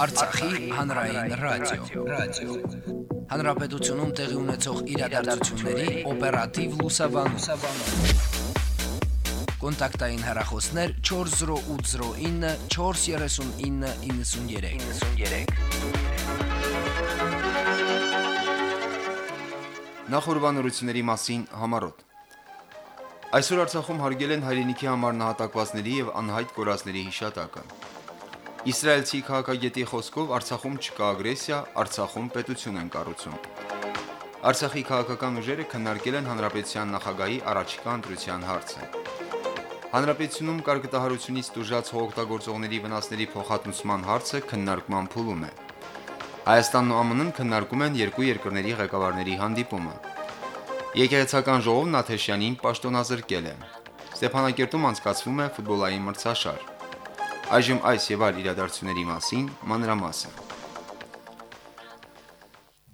Արցախի հանրային ռադիո, ռադիո։ Հանրապետությունում տեղի ունեցող իրադարձությունների օպերատիվ լուսաբանում։ Կոնտակտային հեռախոսներ 40809 43993։ 93։ Նախորbanությունների մասին համարոտ։ Այսօր Արցախում հարգել են հայրենիքի համար նահատակվածների եւ անհայտ կորածների հիշատակը։ Իսրայելցի քաղաքագետի խոսքով Արցախում չկա ագրեսիա, Արցախում պետություն են կառուցում։ Արցախի քաղաքական ուժերը քննարկել են հանրապետության նախագահի առաջիկա ընտրության հարցը։ Հանրապետությունում կարգտահարությունից դժուժած հողօգտագործողների վնասների փոխհատուցման հարցը քննարկման փուլում է։ Հայաստանն ու ԱՄՆ-ն քննարկում են երկու երկրների ղեկավարների հանդիպումը։ Եկեղեցական ժողովն Աթեշյանին պաշտոնազրկել է։ Ստեփանակերտում անցկացվում է ֆուտբոլային մրցաշար։ Այժմ այս եւ այլ իրադարձությունների մասին մանրամասն։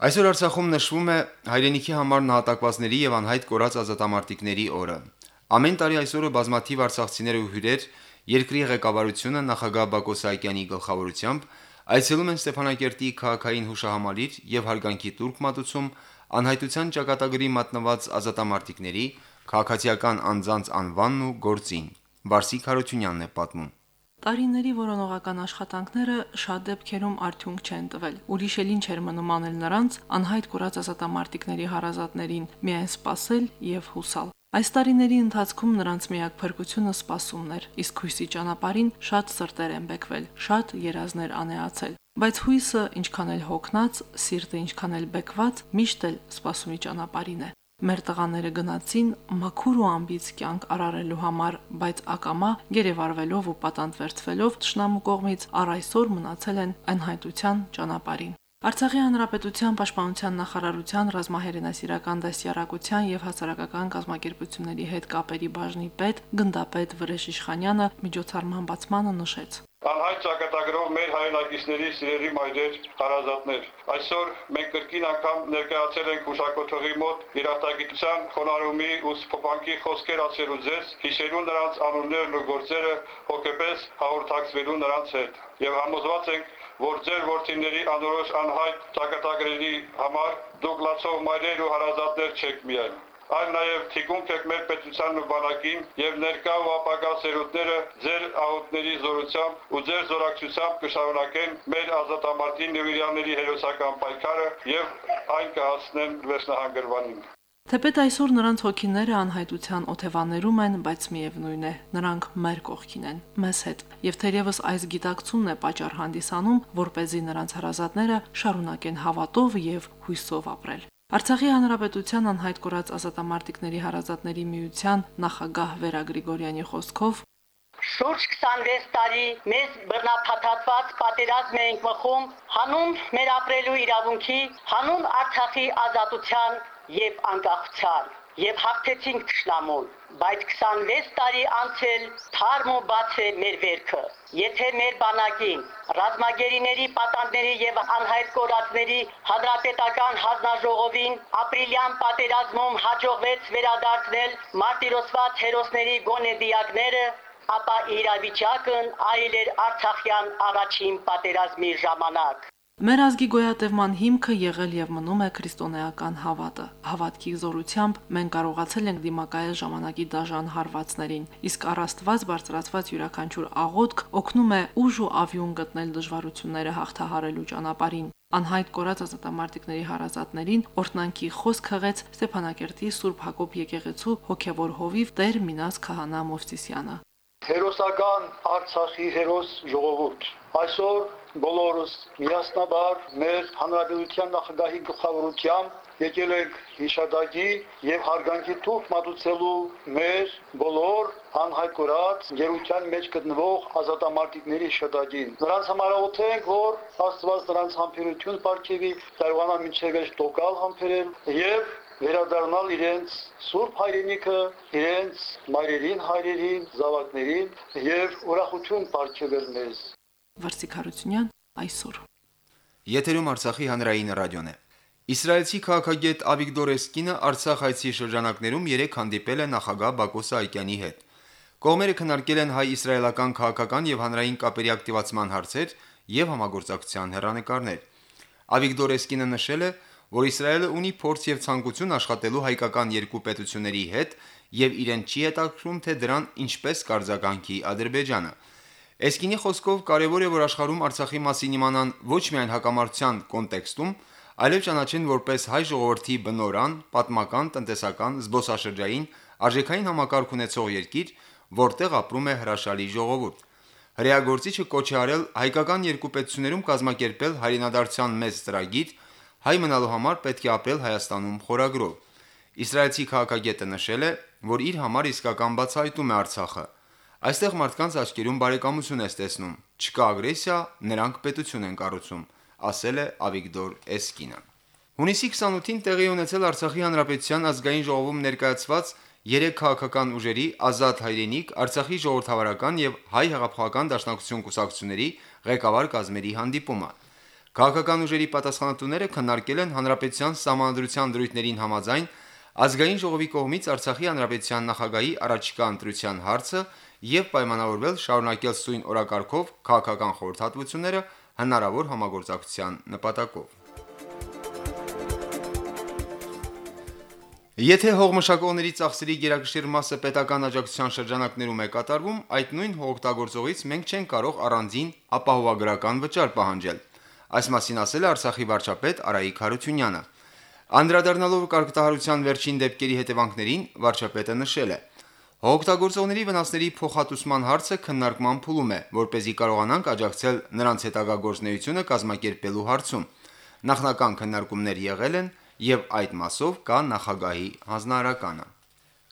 Այսօր Արցախում նշվում է հայրենիքի համար նահատակվածների եւ անհայտ կորած ազատամարտիկների օրը։ Ամեն տարի այսօրը բազմաթիվ արցախցիներ ու հյուրեր երկրի ղեկավարությունը նախագահ Բակո Սահակյանի գլխավորությամբ այցելում են Ստեփանակերտի քաղաքային հուշահամալիր եւ հարգանքի տուրք մատուցում անհայտության ճակատագրի մատնված ազատամարտիկների քաղաքացիական անձանց անվանն ու գործին։ Վարսիկ Հարությունյանն է պատմում։ Տարիների որոնողական աշխատանքները շատ դեպքերում արդյունք չեն տվել։ Ուրիշ էլ ինչ էր մնում անել նրանց անհայտ կորած ազատամարտիկների հարազատներին՝ միայն սпасել եւ հուսալ։ Այս տարիների ընթացքում նրանց միակ փրկությունը սпасումն էր, իսկ հույսի ճանապարհին շատ սրտեր են բեկվել, շատ երազներ անեացել։ Բայց հույսը, ինչքան էլ հոգնած, սիրտը ինչքան էլ բեկված, միշտ էլ սпасումի ճանապարհին է։ Մեր տղաները գնացին մաքուր ու ամբից կյանք արարելու համար, բայց ակամա գերեվարվելով ու պատանտվերծվելով ճշնամու կողմից առ այսօր մնացել են անհայտության ճանապարհին։ Արցախի հանրապետության պաշտպանության նախարարության ռազմահերենասիրական դասյարակության եւ հասարակական կազմակերպությունների հետ կապերի բաժնի պետ գնդապետ Վրեժ Իշխանյանը միջոցառման բացմանը նշեց. Անհայտ ճակատագրով մեր հայրենակիցների սիրելի մայրեր, հարազատներ։ Այսօր մենք կրկին անգամ ներկայացել ենք Ուշակոթողի մոտ երախտագիտության խոնարհումի ու սփոփանքի խոսքեր ասելու ձեզ, հիշելու նրանց անուններն ու գործերը, հոգեպես հաղորդակցվելու նրանց հետ։ Եվ համոզված ենք, որ ձեր որդիների անորոշ անհայտ ճակատագրերի համար դուք լացող մայրեր ու հարազատներ չեք միայն, այլ նաև թիկունք եք մեր պետությանն ու բանակին եւ ներկա ու ապագա սերունդները ձեր աղոթների զորությամբ ու ձեր զորակցությամբ կշարունակեն մեր ազատամարտի նվիրյալների հերոսական պայքարը եւ այն կհասնեն վերջնահանգրվանին։ Թեպետ այսօր նրանց հոգիները անհայտության օթևաներում են, բայց միևնույն է, նրանք մեր կողքին են, մեզ հետ։ Եվ թերևս այս գիտակցումն է պատճառ հանդիսանում, որ เป զի նրանց հարազատները շարունակեն հավատով եւ հույսով ապրել։ Արցախի հանրապետության անհայտ կորած ազատամարտիկների հարազատների միության նախագահ Վերա Գրիգորյանի խոսքով Շուրջ 26 տարի մեզ բռնապատատված պատերազմ ենք մխում հանուն մեր ապրելու իրավունքի, հանուն Արցախի ազատության եւ անկախության եւ հաղթեցինք ճշնամուն, բայց 26 տարի անցել թարմ ու բաց է մեր վերքը։ Եթե մեր բանակին, ռազմագերիների պատանդների եւ անհայտ կորածների հանրապետական հանձնաժողովին ապրիլյան պատերազմում հաջողվեց վերադարձնել մարտիրոսված հերոսների գոնեդիակները, ապա իրավիճակն այլ էր Արցախյան առաջին պատերազմի ժամանակ։ Մեր ազգի գոյատևման հիմքը եղել եւ մնում է քրիստոնեական հավատը։ Հավատքի զորությամբ մենք կարողացել ենք դիմակայել ժամանակի դաժան հարվածներին, իսկ առաստված բարձրացված յուրաքանչյուր աղոթք օգնում է ուժ ու ավյուն գտնել դժվարությունները հաղթահարելու ճանապարհին։ Անհայտ կորած ազատամարտիկների հարազատներին օրտնանքի խոսք հղեց Ստեփանակերտի Սուրբ Հակոբ եկեղեցու հոգևոր հովիվ Տեր Մինաս Քահանա Մովսիսյանը։ Հերոսական Արցախի հերոս ժողովուրդ այսօր բոլորս միասնաբար մեր հանրապետության նախագահի գլխավորությամբ եկել ենք հիշադակի եւ հարգանքի թուղթ մատուցելու մեր բոլոր անհայտ կորած գերության մեջ գտնվող ազատամարտիկների հիշադակին։ Նրանց համարոտ ենք, որ Աստված նրանց համբերություն ապարգևի, կարողանա մինչև այս տոկալ համբերել եւ վերադառնալ իրենց սուրբ հայրենիքը, իրենց մայրերին, հայրերին, զավակներին եւ ուրախություն ապարգևել մեզ։ Վարսիկ Հարությունյան այսօր։ Եթերում Արցախի հանրային ռադիոն է։ Իսրայելցի քաղաքագետ Ավիգդոր Էսկինը Արցախ այցի շրջանակներում 3 հանդիպել է նախագահ Բակո Սահակյանի հետ։ Կողմերը քննարկել են հայ-իսրայելական քաղաքական եւ հանրային կապերի ակտիվացման հարցեր եւ համագործակցության հերանեկարներ։ Ավիգդոր Էսկինը նշել է, որ Իսրայելը ունի փորձ եւ ցանկություն աշխատելու հայկական երկու պետությունների հետ եւ իրեն չի հետաքրում, թե դրան ինչպես կարձագանքի Ադրբեջանը։ Էսկինի խոսքով կարևոր է, որ աշխարհում Արցախի մասին իմանան ոչ միայն հակամարտության կոնտեքստում, այլև ճանաչեն որպես հայ ժողովրդի բնորան, պատմական, տնտեսական, զբոսաշրջային, արժեքային համակարգ ունեցող երկիր, որտեղ ապրում է հրաշալի ժողովուրդ։ Հրեագործիչը կոչ արել հայկական երկու պետություններում կազմակերպել հայրենադարձության մեծ ծրագիր, հայ մնալու համար պետք է ապրել Հայաստանում խորագրով։ Իսրայելցի քաղաքագետը նշել է, որ իր համար իսկական բացահայտում է Արցախը։ Այստեղ մարդկանց աչքերում բարեկամություն է տեսնում։ Չկա ագրեսիա, նրանք պետություն են կառուցում, ասել է Ավիգդոր Էսկինը։ Հունիսի 28-ին տեղի ունեցել Արցախի Հանրապետության ազգային ժողովում ներկայացված երեք քաղաքական ուժերի Ազատ հայրենիք, Արցախի ժողովրդավարական եւ հայ հեղափոխական դաշնակցություն կուսակցությունների ղեկավար կազմերի հանդիպումը։ Քաղաքական ուժերի պատասխանատուները քննարկել են հանրապետության սահմանադրության դրույթներին համաձայն ազգային ժողովի կողմից Արցախի հանրապետության նախագահի առաջիկա ընտրության հարցը եւ պայմանավորվել շարունակել սույն օրակարգով քաղաքական խորհրդատվությունները հնարավոր համագործակցության նպատակով։ Եթե հողմշակողների ծախսերի գերակշիռ մասը պետական աջակցության շրջանակներում է կատարվում, այդ նույն հողօգտագործողից մենք չենք կարող առանձին ապահովագրական վճար պահանջել։ Այս մասին ասել է Արցախի վարչապետ Արայիկ Հարությունյանը։ Անդրադառնալով կարգտահարության վերջին դեպքերի հետևանքներին, վարչապետը նշել է. Հողօգտագործողների վնասների փոխհատուցման հարցը քննարկման փուլում է, որ เป զի կարողանանք աջակցել նրանց հետագա գործնեությունը կազմակերպելու հարցում։ Նախնական քննարկումներ եղել են եւ այդ մասով կա նախագահի հանձնարարականը։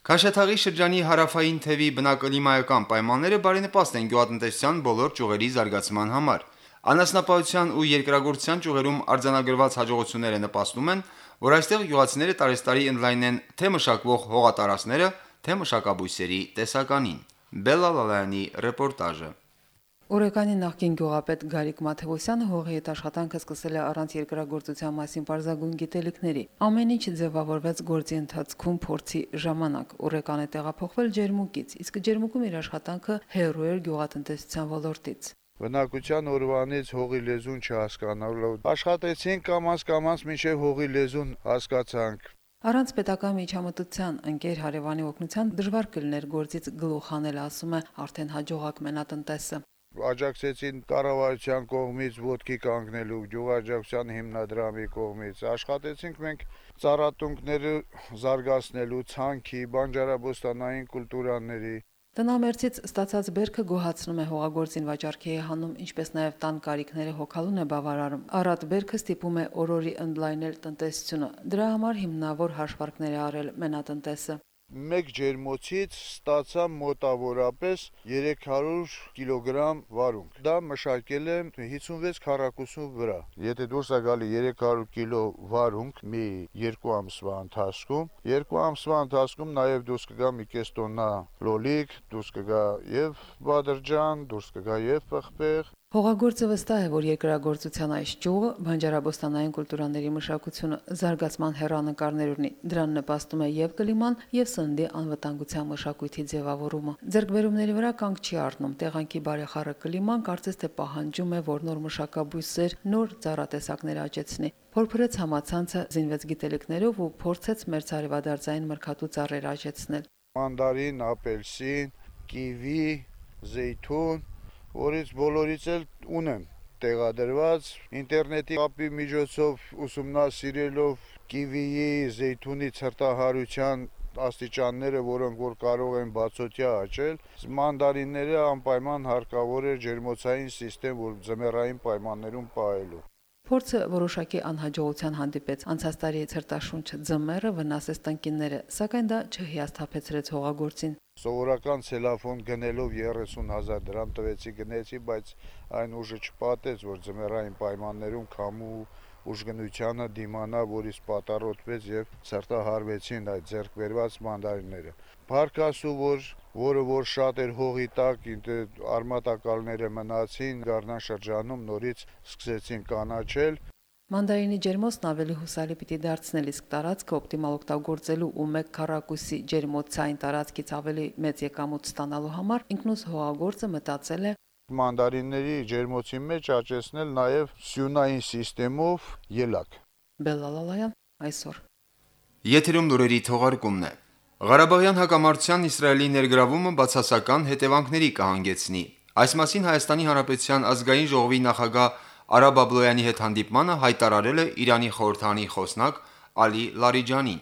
Քաշաթաղի շրջանի հարավային թևի բնակլիմայական պայմանները բարենպաստ են գյուղատնտեսության բոլոր ճյուղերի զարգացման համար։ Անասնապահության ու երկրագործության ճյուղերում արձանագրված հաջողությունները նպաստում են, որ այստեղ գյուղացիները տարեստարի ընդլայնեն թե մշակվող հողատարածները, թե մշակաբույսերի տեսականին։ Բելալալյանի ռեպորտաժը Օրեկանի նախկին գյուղապետ Գարիկ Մաթեոսյանը հողի հետ աշխատանքը սկսել է առանց երկրագործության մասին բարձագույն գիտելիքների։ Ամեն ինչ ձևավորվեց գործի ընթացքում փորձի ժամանակ։ Օրեկանը տեղափոխվել Ջերմուկից, իսկ Ջերմուկում իր աշխատանքը հերո էր գյուղատնտեսության ոլորտից։ Բնակության օրվանից հողի լեզուն չհասկանալով աշխատեցինք կամած-կամած մինչև հողի լեզուն հասկացանք։ Առանց պետական միջամտության ընկեր հարևանի օգնության դժվար կլներ գործից գլուխ անել, ասում է արդեն հաջողակ մենատնտեսը աջակցեցին կառավարության կողմից ոդկի կանգնելու գյուղաճակցության հիմնադրամի կողմից աշխատեցինք մենք ծառատունկները զարգացնելու ցանքի բանջարաբոստանային կուլտուրաների Տնամերձից ստացած բերքը գոհացնում է հողագործին վաճառքի է հանում, ինչպես նաև տան կարիքները հոգալուն է բավարարում։ Առատ բերքը ստիպում է օրորի ընդլայնել տնտեսությունը։ Դրա համար հիմնավոր հաշվարկներ է արել մենատնտեսը մեկ ջերմոցից ստացա մոտավորապես 300 կիլոգրամ վարունգ։ Դա մշակել եմ 56 քառակուսու վրա։ Եթե դուրս է գալի 300 կիլո վարունգ մի 2 ամսվա ընթացքում, 2 ամսվա ընթացքում նաև դուրս կգա մի կես տոննա լոլիկ, դուրս կգա եւ բադրջան, դուրս կգա եւ պղպեղ։ Հողագործը վստահ է, որ երկրագործության այս ճյուղը բանջարաբոստանային կուլտուրաների մշակությունը զարգացման հերանեկարներ ունի։ Դրան նպաստում է եւ կլիման, եւ սննդի անվտանգության մշակույթի ձևավորումը։ Ձերկբերումների վրա կանգ չի առնում։ Տեղանքի բարեխառը կլիման կարծես թե պահանջում է, որ նոր մշակաբույսեր, նոր ծառատեսակներ աճեցնի։ Փորփրեց համացանցը, զինվեց գիտելիքներով ու փորձեց մեր ցարևադարձային մրգատու ծառեր աճեցնել։ Մանդարին, ապելսին, կիվի, զեյթուն որից բոլորից էլ ունեմ տեղադրված ինտերնետի կապի միջոցով ուսումնասիրելով կիվիի, զեյթունի ցրտահարության աստիճանները, որոնք որ կարող են բացօթյա աճել, մանդարինները անպայման հարկավոր է ջերմոցային համակարգ, որ ձմեռային պայմաններում պահելու։ Փորձը որոշակի անհաջողության հանդիպեց։ Անցած տարի ցրտաշունչ ձմեռը վնասեց տնկինները, սակայն դա չհիասթափեցրեց հողագործին։ Սովորական ցելոֆոն գնելով 30000 դրամ տվեցի գնեցի, բայց այն ուժը չպատեց, որ ձմեռային պայմաններում քամու ուժգնությանը դիմանա, որից պատառոտվեց եւ ցրտահարվեցին այդ ձեռք բերված մանդարինները։ Փարկասու որ որը որ շատ էր հողի տակ, արմատակալները մնացին, Գառնան շրջանում նորից սկսեցին կանաչել, Մանդարինի ջերմոցն ավելի հուսալի պիտի դարձնել, իսկ տարածքը օպտիմալ օգտագործելու ու մեկ քառակուսի ջերմոցային տարածքից ավելի մեծ եկամուտ ստանալու համար ինքնուս հողագործը մտածել է Մանդարինների ջերմոցի մեջ աճեցնել նաև սյունային համակարգով ելակ։ Բելալալայան այսօր Եթերում լուրերի թողարկումն է։ Ղարաբաղյան հակամարտության Իսրայելի ներգրավումը բացասական հետևանքների կհանգեցնի։ Այս մասին Հայաստանի Հանրապետության ազգային ժողովի նախագահ Արա Բաբլոյանի հետ հանդիպմանը հայտարարել է Իրանի խորհրդանի խոսնակ Ալի Լարիջանին։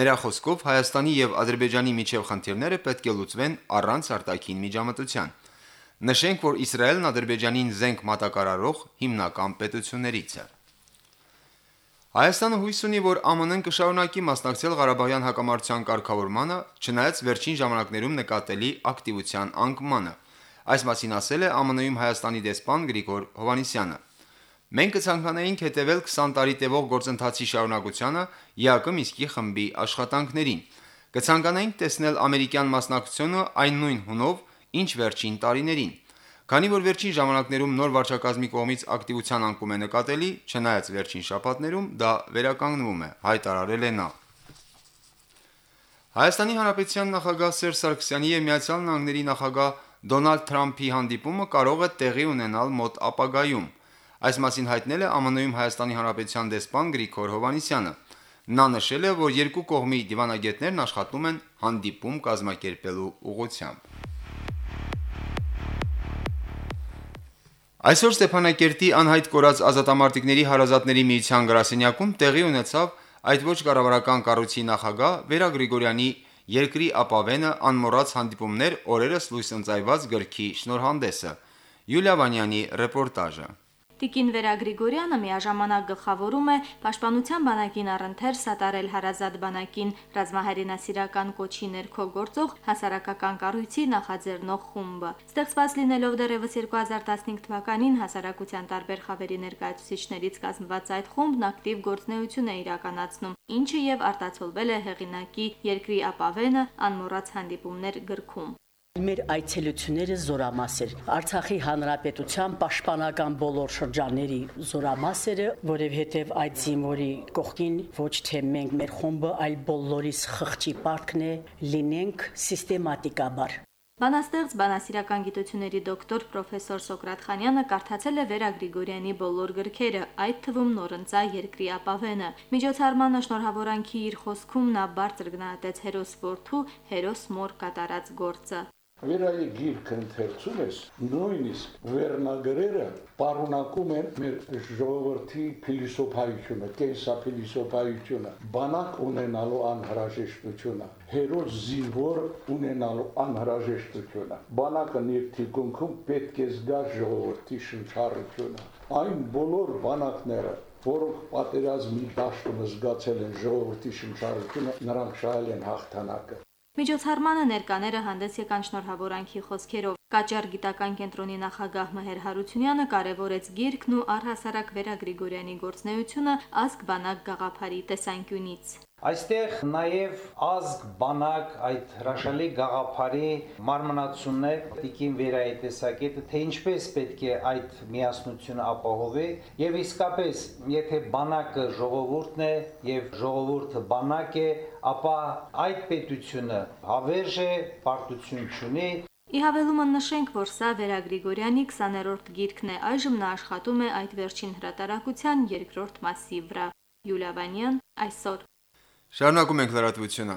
Նրա խոսքով Հայաստանի եւ Ադրբեջանի միջև խնդիրները պետք է լուծվեն առանց արտաքին միջամտության։ Նշենք, որ Իսրայելն Ադրբեջանին զենք մատակարարող հիմնական պետություններից է։ Հայաստանը հույս ունի, որ ԱՄՆ-ն կշարունակի մասնակցել Ղարաբաղյան հակամարտության կարգավորմանը, չնայած վերջին ժամանակներում նկատելի ակտիվության անկմանը։ Այս մասին ասել է ԱՄՆ-ում Հայաստանի դեսպան Գրիգոր Հովանիսյանը։ Մենք կցանկանայինք հետևել 20 տարի տևող գործընթացի շարունակությանը ԵԱԿ Միսկի խմբի աշխատանքներին։ Կցանկանայինք տեսնել ամերիկյան մասնակցությունը այն նույն հունով, ինչ վերջին տարիներին։ Քանի որ վերջին ժամանակներում նոր վարչակազմի կողմից ակտիվության անկում է նկատելի, չնայած վերջին շաբաթներում դա վերականգնվում է, հայտարարել է նա։ Հայաստանի Հանրապետության նախագահ Սերժ Սարգսյանի եւ Միացյալ Նահանգների նախագահ Դոնալդ Թրամփի հանդիպումը կարող է տեղի ունենալ մոտ ապագայում։ Այս մասին հայտնել է ԱՄՆ-ում Հայաստանի Հանրապետության դեսպան Գրիգոր Հովանիսյանը։ Նա նշել է, որ երկու կողմի դիվանագետներն աշխատում են հանդիպում կազմակերպելու ուղղությամբ։ Այսօր Ստեփանակերտի անհայտ կորած ազատամարտիկների հարազատների միության գրասենյակում տեղի ունեցավ այդ ոչ կառավարական կառույցի նախագահ Վերա Գրիգորյանի երկրի ապավենը անմոռաց հանդիպումներ օրերս լույս ընծայված գրքի շնորհանդեսը։ Յուլիա Վանյանի ռեպորտաժը։ Տիկին Վերա Գրիգորյանը միաժամանակ գլխավորում է Պաշտպանության բանակին առընթեր սատարել հարազատ բանակին ռազմահերինասիրական կոչի ներքո գործող հասարակական կառույցի նախաձեռնող խումբը։ Ստեղծված լինելով դեռևս 2015 թվականին հասարակության տարբեր խավերի ներկայացուցիչներից կազմված այդ խումբն ակտիվ գործնեություն է իրականացնում, ինչը եւ արտացոլվել է հեղինակի երկրի ապավենը անմոռաց հանդիպումներ գրքում։ Մեր այցելությունները զորամասեր Արցախի հանրապետության պաշտպանական բոլոր շրջանների զորամասերը, որովհետև այդ զինվորի կողքին ոչ թե մենք մեր խումբը, այլ բոլորիս խղճի պարտքն է. Լինենք սիստեմատիկաբար։ Բանաստեղծ բանասիրական գիտությունների դոկտոր պրոֆեսոր Սոկրատ Խանյանը կարդացել է Վերա Գրիգորյանի բոլոր գրքերը, այդ թվում նորընծա երկրի ապավենը։ Միջոցառմանը շնորհավորանքի իր խոսքում նա բարձր գնահատեց հերոս որդու, հերոս մոր կատարած գործը։ Վերայի գիրքը ընթերցում ես, նույնիսկ վերնագրերը պարունակում են մեր ժողովրդի փիլիսոփայությունը, կենսափիլիսոփայությունը, բանակ ունենալու անհրաժեշտությունը, հերոս զինվոր ունենալու անհրաժեշտությունը։ Բանակը ներթիկունքում պետք է զգա ժողովրդի շնչառությունը։ Այն բոլոր բանակները, որոնք պատերազմի դաշտում զգացել են ժողովրդի շնչառությունը, նրանք շահել են հաղթանակը։ Միջոցառմանը ներկաները հանդես եկան շնորհավորանքի խոսքերով։ Կաճար գիտական կենտրոնի նախագահ Մհեր Հարությունյանը կարևորեց գիրքն ու առհասարակ Վերա Գրիգորյանի գործնեությունը ազգ բանակ գաղափարի տեսանկյունից։ Այստեղ նաև ազգ բանակ այդ հրաշալի գաղափարի մարմնացումն է Տիկին Վերայի տեսակետը, թե ինչպես պետք է այդ միասնությունը ապահովի եւ իսկապես եթե բանակը ժողովուրդն է եւ ժողովուրդը բանակ է, ապա այդ պետությունը հավերժ է, պարտություն չունի Ի հավելումը նշենք, որ սա Վերա Գրիգորյանի 20-րդ գիրքն է։ Այժմ նա աշխատում է այդ վերջին հրատարակության երկրորդ մասի վրա։ Յուլիա Վանյան այսօր Շարունակում ենք լրատվությունը։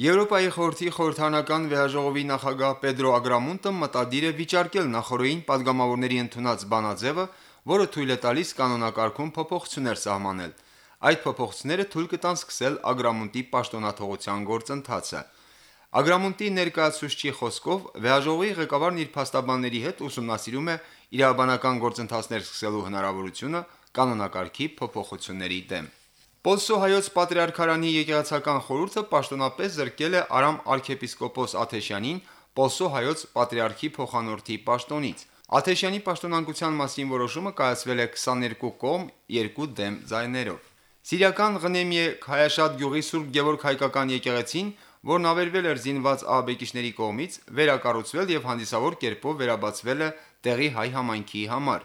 Եվրոպայի խորհրդի խորհրդանական վեհաժողովի նախագահ Պեդրո Ագրամոնտը մտադիր է վիճարկել նախորդին падգամավորների ընդունած բանաձևը, որը թույլ է տալիս կանոնակարգում փոփոխություններ սահմանել։ Այդ փոփոխությունները թույլ կտան սկսել Ագրամունտի պաշտոնաթողության գործընթացը։ Ագրամունտի ներկայացուցչի խոսքով վեհաժողովի ղեկավարն իր փաստաբանների հետ ուսումնասիրում է իրավաբանական գործընթացներ սկսելու հնարավորությունը կանոնակարգի փոփոխությունների դեմ։ Պոլսո հայոց պատրիարքարանի եկեղեցական խորհուրդը պաշտոնապես զրկել է Արամ arczepiskopos Աթեշյանին Պոլսո հայոց պատրիարքի փոխանորդի պաշտոնից։ Աթեշյանի պաշտոնանկության մասին որոշումը կայացվել է 22 կողմ 2 դեմ ձայներով։ Սիրիական Ղնեմիե Քայաշատ գյուղի Սուրբ Գևորգ հայկական եկեղեցին, որն ավերվել էր զինված ահաբեկիչների կողմից, վերակառուցվել եւ հանդիսավոր կերպով վերաբացվել է տեղի հայ համայնքի համար։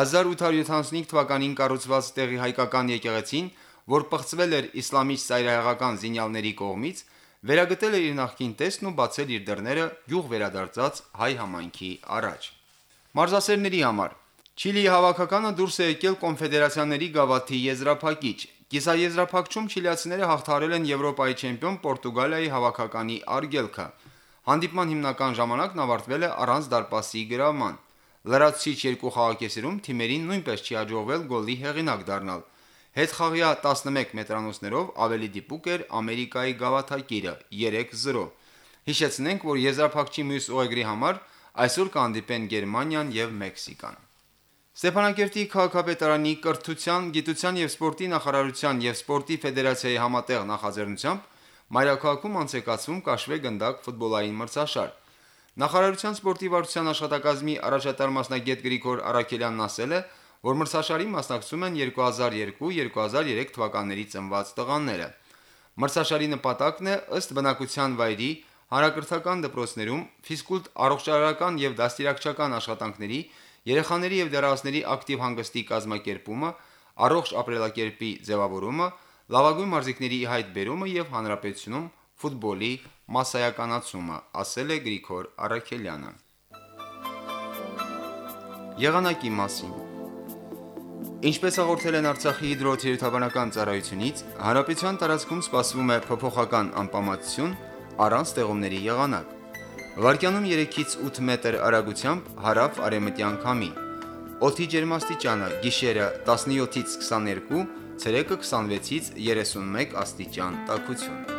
1875 թվականին կառուցված տեղի հայկական եկեղեցին որ պղծվել էր իսլամիստ ծայրահեղական զինյալների կողմից, վերագտել էր իր նախկին տեսքն ու բացել իր դռները գյուղ վերադարձած հայ համայնքի առաջ։ Մարզասերների համար. Չիլիի հավաքականը դուրս է եկել կոնֆեդերացիաների գավաթի եզրափակիչ։ Կիսաեզրափակչում չիլիացիները հաղթահարել են Եվրոպայի չեմպիոն Պորտուգալիայի հավաքականի արգելքը։ Հանդիպման հիմնական ժամանակն ավարտվել է առանց դարպասի գրավման։ Լրացուցիչ երկու խաղակեսերում թիմերին նույնպես չի հաջողվել գոլի հեղինակ դառնալ։ Հետխաղյա 11 մետրանոցներով ավելի դիպուկ էր Ամերիկայի գավաթակիրը 3-0։ Հիշեցնենք, որ եզրափակչի մյուս ուղեգրի համար այսօր կհանդիպեն Գերմանիան եւ Մեքսիկան։ Ստեփանակերտի քաղաքապետարանի կրթության, գիտության եւ սպորտի նախարարության եւ սպորտի ֆեդերացիայի համատեղ նախաձեռնությամբ Մայրաքաղաքում անցեկացվում Կաշվե գնդակ ֆուտբոլային մրցաշար։ Նախարարության սպորտի վարչության աշխատակազմի առաջատար մասնագետ Գրիգոր Արաքելյանն ասել է, որ մրցաշարի մասնակցում են 2002-2003 թվականների ծնված տղաները։ Մրցաշարի նպատակն է ըստ բնակության վայրի հանրակրթական դպրոցներում ֆիզկուլտ առողջարարական եւ դաստիարակչական աշխատանքների, երեխաների եւ դեռահասների ակտիվ հանգստի կազմակերպումը, առողջ ապրելակերպի ձևավորումը, լավագույն մարզիկների հայտ բերումը եւ հանրապետությունում ֆուտբոլի մասսայականացումը, ասել է Գրիգոր Արաքելյանը։ Եղանակի մասին Ինչպես հաղորդել են Արցախի հիդրոթերապևտաբանական ծառայությունից, հարաբեցյան տարածքում սպասվում է փոփոխական անպամատություն առանց տեղումների եղանակ։ Վարկյանում 3-ից 8 մետր արագությամբ հարավ արևմտյան քամի։ Օդի ջերմաստիճանը՝ գիշերը 17-ից 22, ցերեկը 26-ից 31 աստիճան տաքություն։